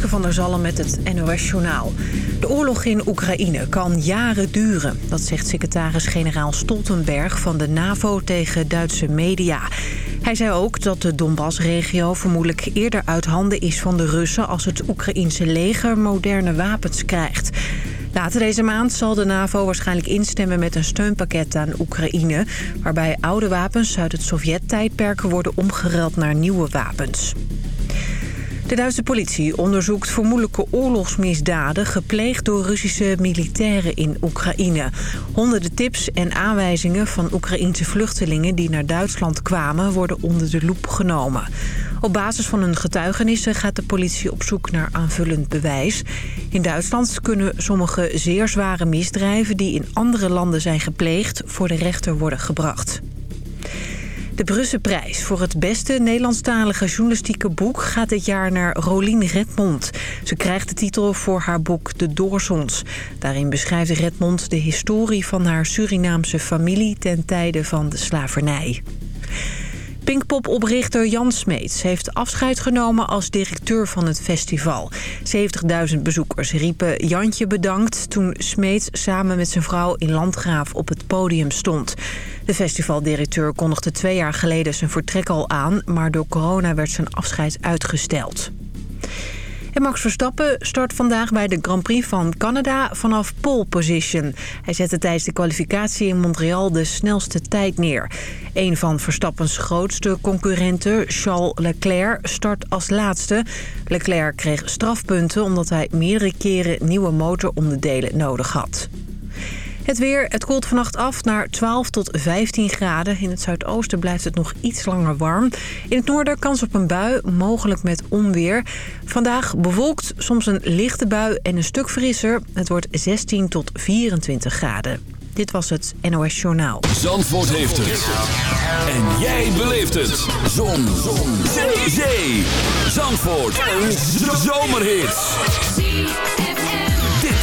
Van der Zalm met het NOS Journaal. De oorlog in Oekraïne kan jaren duren. Dat zegt secretaris-generaal Stoltenberg van de NAVO tegen Duitse media. Hij zei ook dat de Donbass-regio vermoedelijk eerder uit handen is van de Russen... als het Oekraïense leger moderne wapens krijgt. Later deze maand zal de NAVO waarschijnlijk instemmen met een steunpakket aan Oekraïne... waarbij oude wapens uit het Sovjet-tijdperk worden omgeruild naar nieuwe wapens. De Duitse politie onderzoekt vermoedelijke oorlogsmisdaden... gepleegd door Russische militairen in Oekraïne. Honderden tips en aanwijzingen van Oekraïense vluchtelingen... die naar Duitsland kwamen, worden onder de loep genomen. Op basis van hun getuigenissen gaat de politie op zoek naar aanvullend bewijs. In Duitsland kunnen sommige zeer zware misdrijven... die in andere landen zijn gepleegd, voor de rechter worden gebracht. De Brusselprijs voor het beste Nederlandstalige journalistieke boek... gaat dit jaar naar Rolien Redmond. Ze krijgt de titel voor haar boek De Doorsons. Daarin beschrijft Redmond de historie van haar Surinaamse familie... ten tijde van de slavernij. Pinkpop-oprichter Jan Smeets heeft afscheid genomen als directeur van het festival. 70.000 bezoekers riepen Jantje bedankt toen Smeets samen met zijn vrouw in Landgraaf op het podium stond. De festivaldirecteur kondigde twee jaar geleden zijn vertrek al aan, maar door corona werd zijn afscheid uitgesteld. Max Verstappen start vandaag bij de Grand Prix van Canada vanaf pole position. Hij zette tijdens de kwalificatie in Montreal de snelste tijd neer. Een van Verstappens grootste concurrenten, Charles Leclerc, start als laatste. Leclerc kreeg strafpunten omdat hij meerdere keren nieuwe motoronderdelen nodig had. Het weer, het koelt vannacht af naar 12 tot 15 graden. In het zuidoosten blijft het nog iets langer warm. In het noorden kans op een bui, mogelijk met onweer. Vandaag bewolkt, soms een lichte bui en een stuk frisser. Het wordt 16 tot 24 graden. Dit was het NOS Journaal. Zandvoort heeft het. En jij beleeft het. Zon. Zon. Zee. Zandvoort. Een zomerhit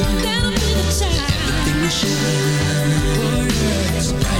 That'll be the time. Everything we share. Words.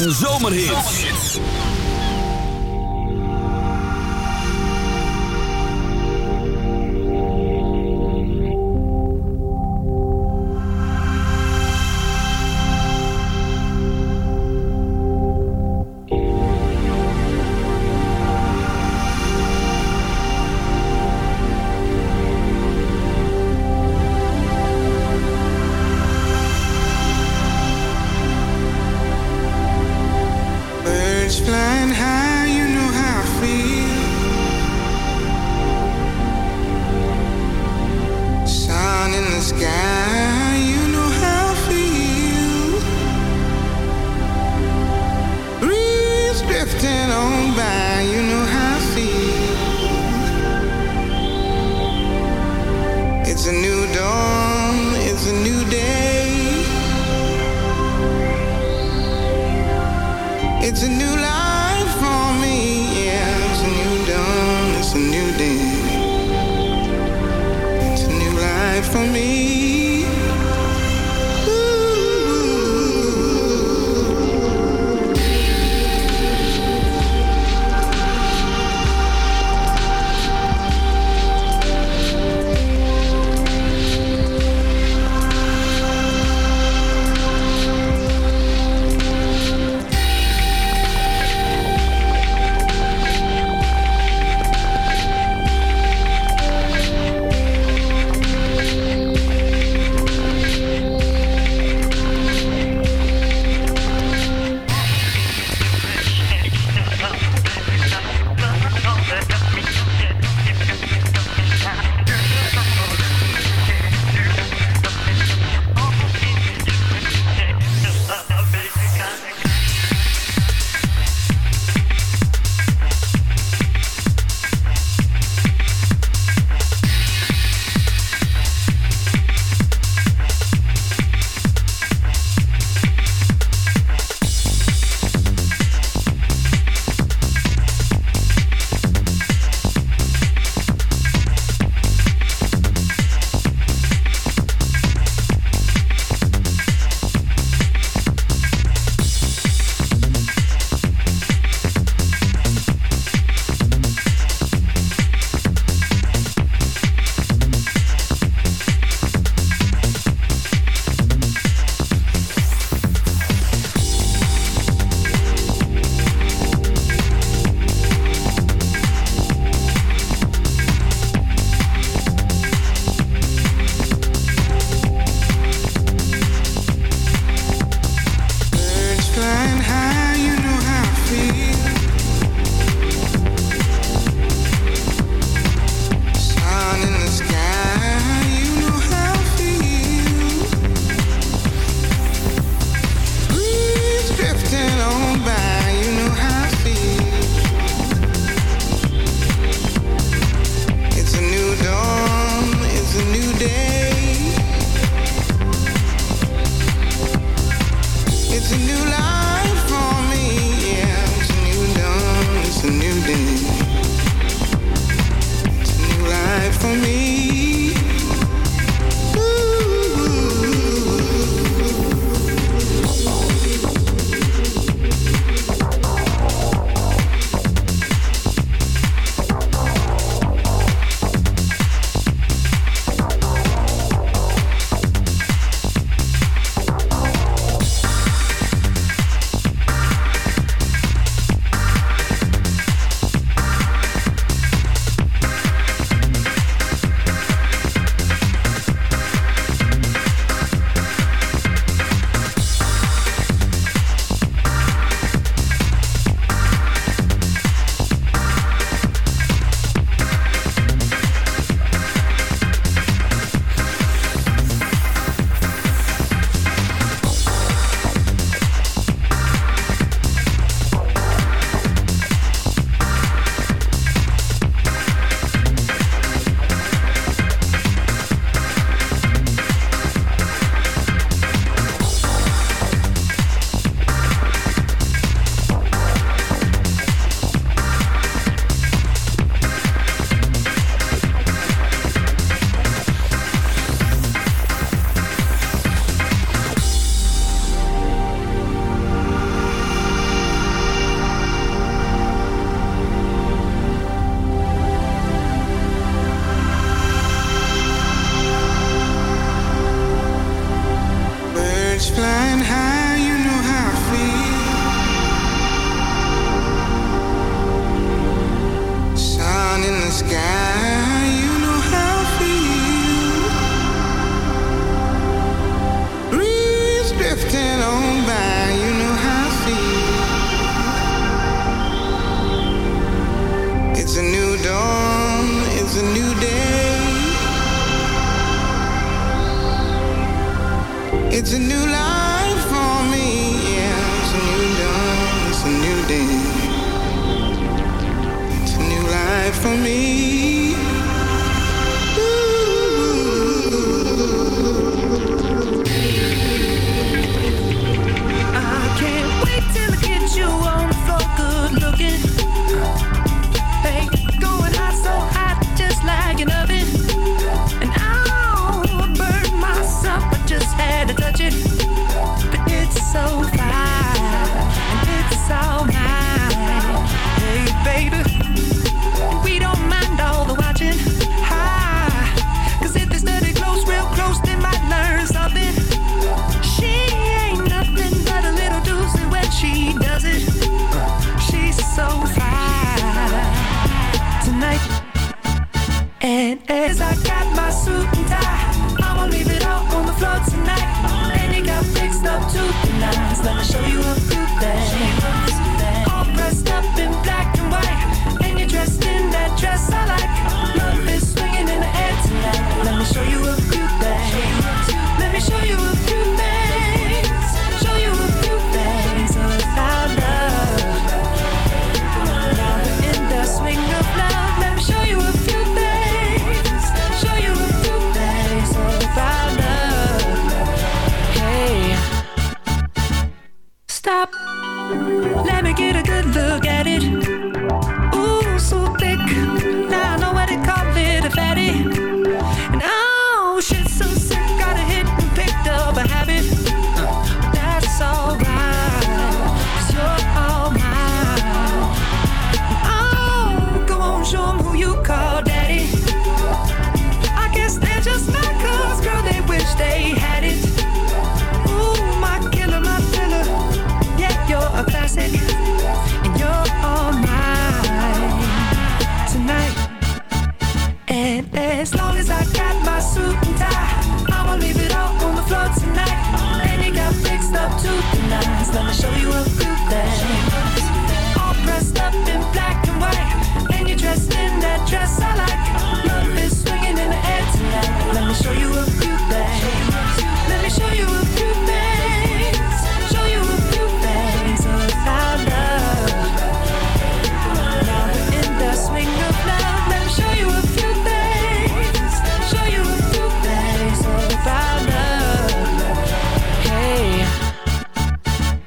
en zomerhit. As long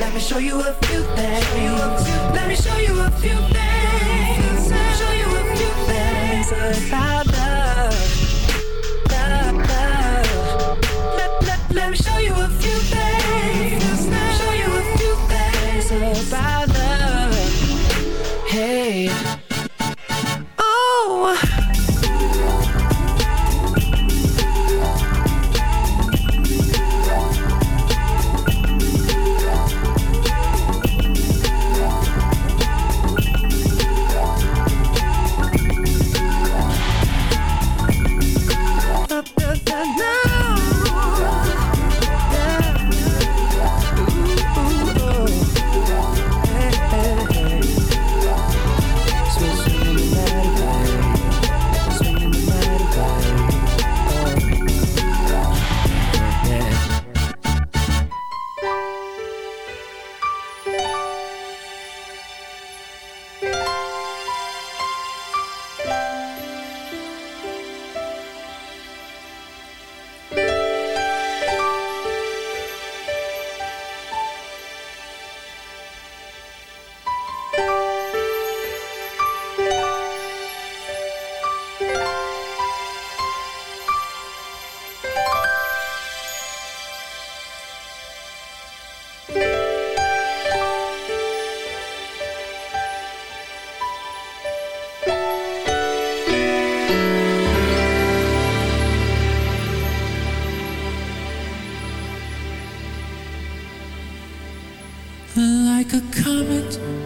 Let me show you a few things. Let me show you a few things. Show you a few things. Let me show you a few things. Too soon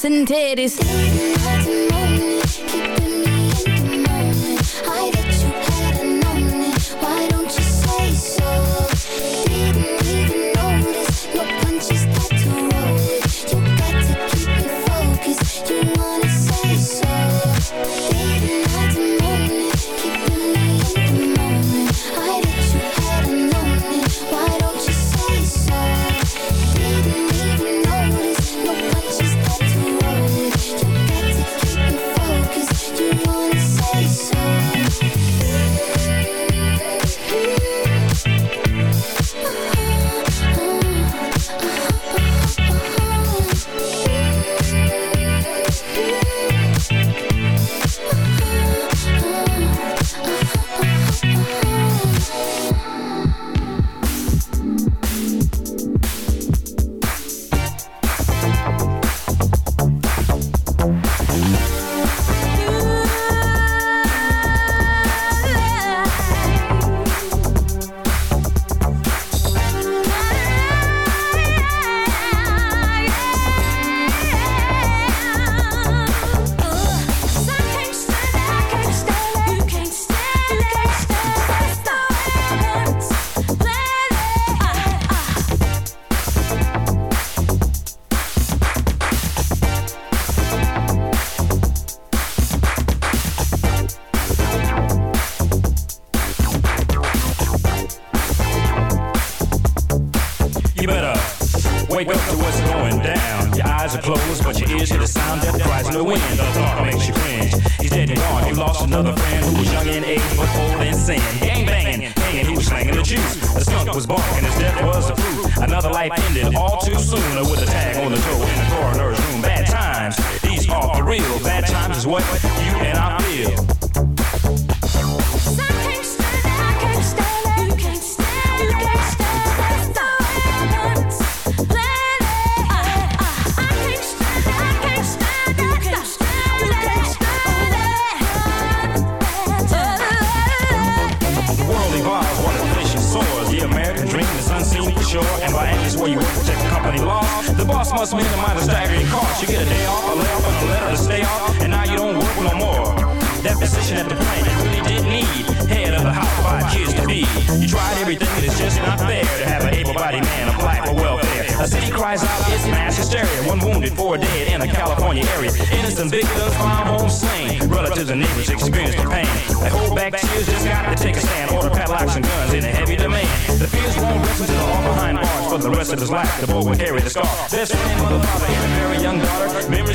Ass and titties.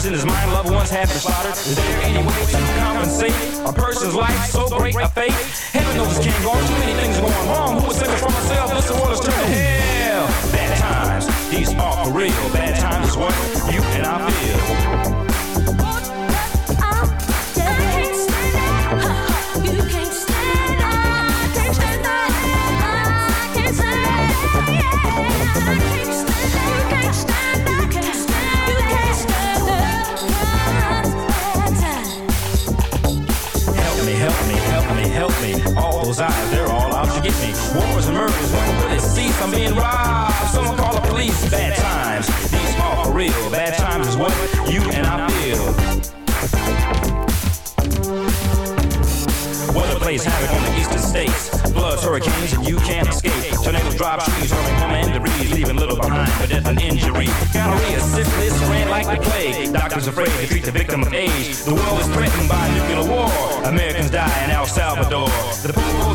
In his mind, loved ones have been slaughtered. Is there any way to compensate a person's life so great a fate? Heaven knows it can't go on. Too many things are going wrong. Who would save it from myself? This world is turning hell. Bad times, these are for real. Bad times I'm being robbed. Someone call the police. Bad times, these are for real. Bad times is what you and I feel. Weather plays havoc on the eastern states. Floods, hurricanes, and you can't escape. Tornadoes drop trees, hurling home and debris, leaving little behind for death and injury. Gonorrhea, syphilis, ran like the plague. Doctors afraid to treat the victim of age. The world is threatened by nuclear war. Americans die in El Salvador. The people's for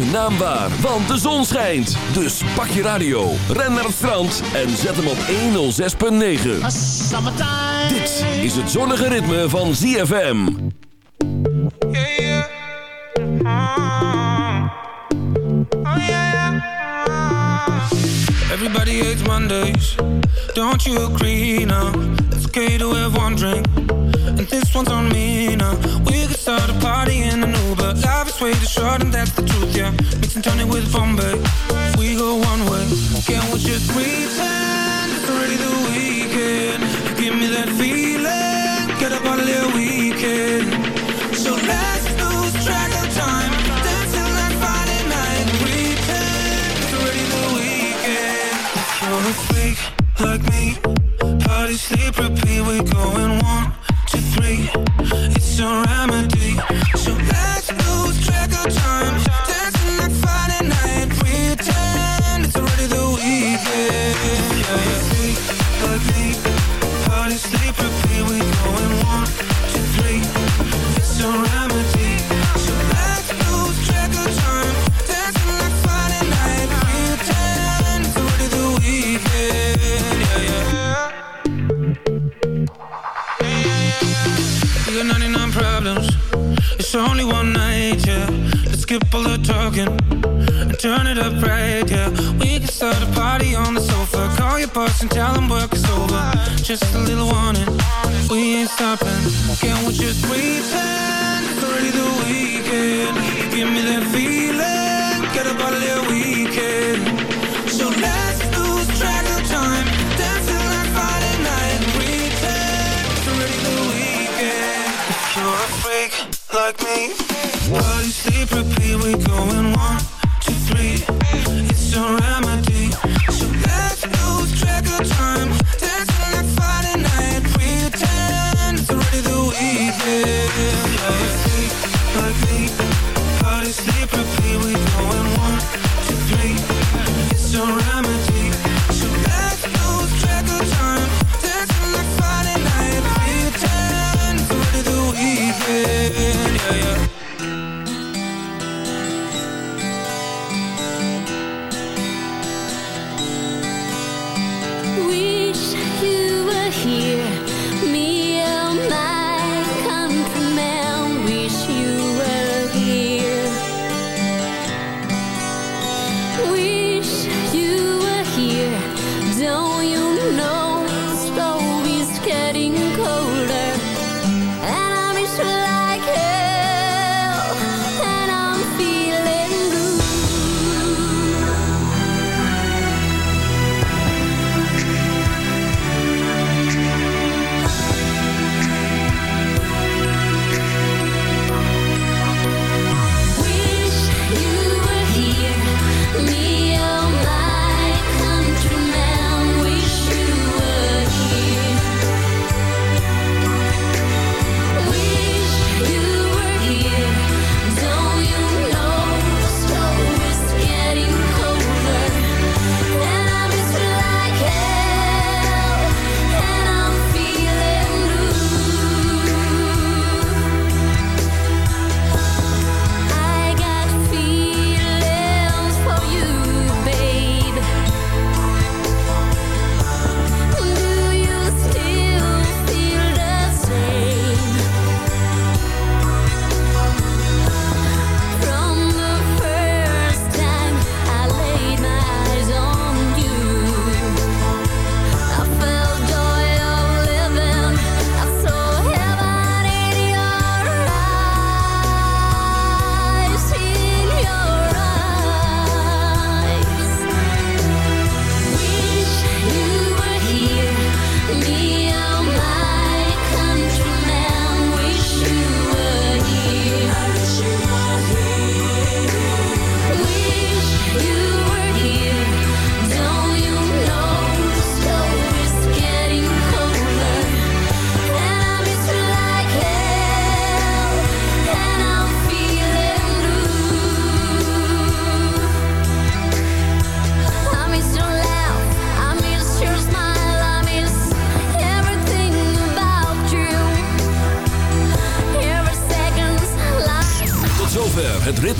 zijn naam waar, want de zon schijnt. Dus pak je radio, ren naar het strand en zet hem op 106.9. Dit is het zonnige ritme van ZFM. Yeah, yeah. Oh, yeah, Everybody hates Mondays, don't you agree now? It's okay to have one drink, and this one's on me now. We could start a party in an Uber, life is way short and that's the truth, yeah. Mix and it with Bombay, we go one way. Can we just pretend it's already the weekend? Give me that feeling, get up on a weekend. Only one night, yeah. Let's skip all the talking and turn it up right, yeah. We can start a party on the sofa. Call your boss and tell him work is over. Just a little warning, we ain't stopping. Can we just pretend it's already the weekend? Give me that feeling, get up out of weekend. So let's lose track of time, dancing like Friday night. Pretend it's already the weekend. If you're a freak like me, body sleep repeat, we going one,